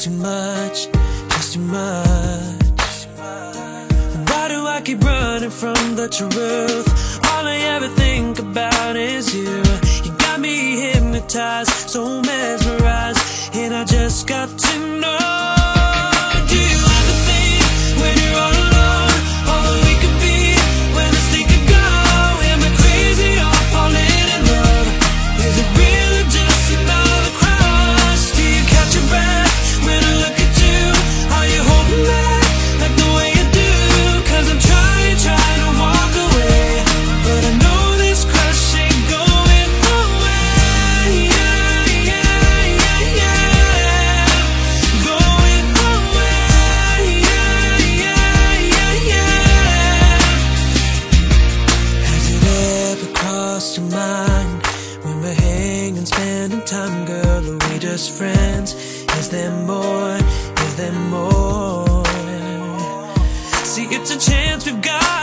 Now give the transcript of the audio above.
Just too much, just too much. Why do I keep running from the truth? All I ever think about is you. You got me hypnotized so much. line when we're hanging, spending time, girl. Are we just friends? Is there more? Is there more? See, it's a chance we've got.